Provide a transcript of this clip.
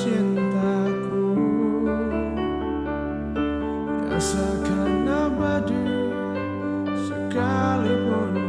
cintaku. Rasakan abadi sekalipun